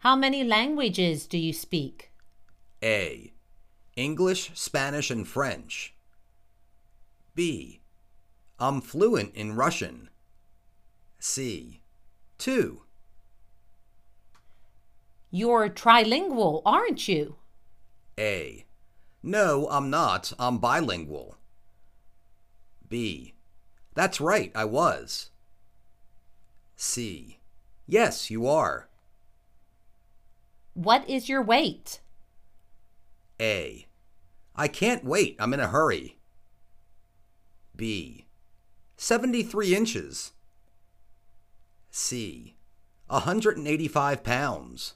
How many languages do you speak? A. English, Spanish, and French. B. I'm fluent in Russian. C. 2. You're trilingual, aren't you? A. No, I'm not. I'm bilingual. B. That's right, I was. C. Yes, you are. What is your weight? A. I can't wait, I'm in a hurry. B. 73 inches. C. 185 pounds.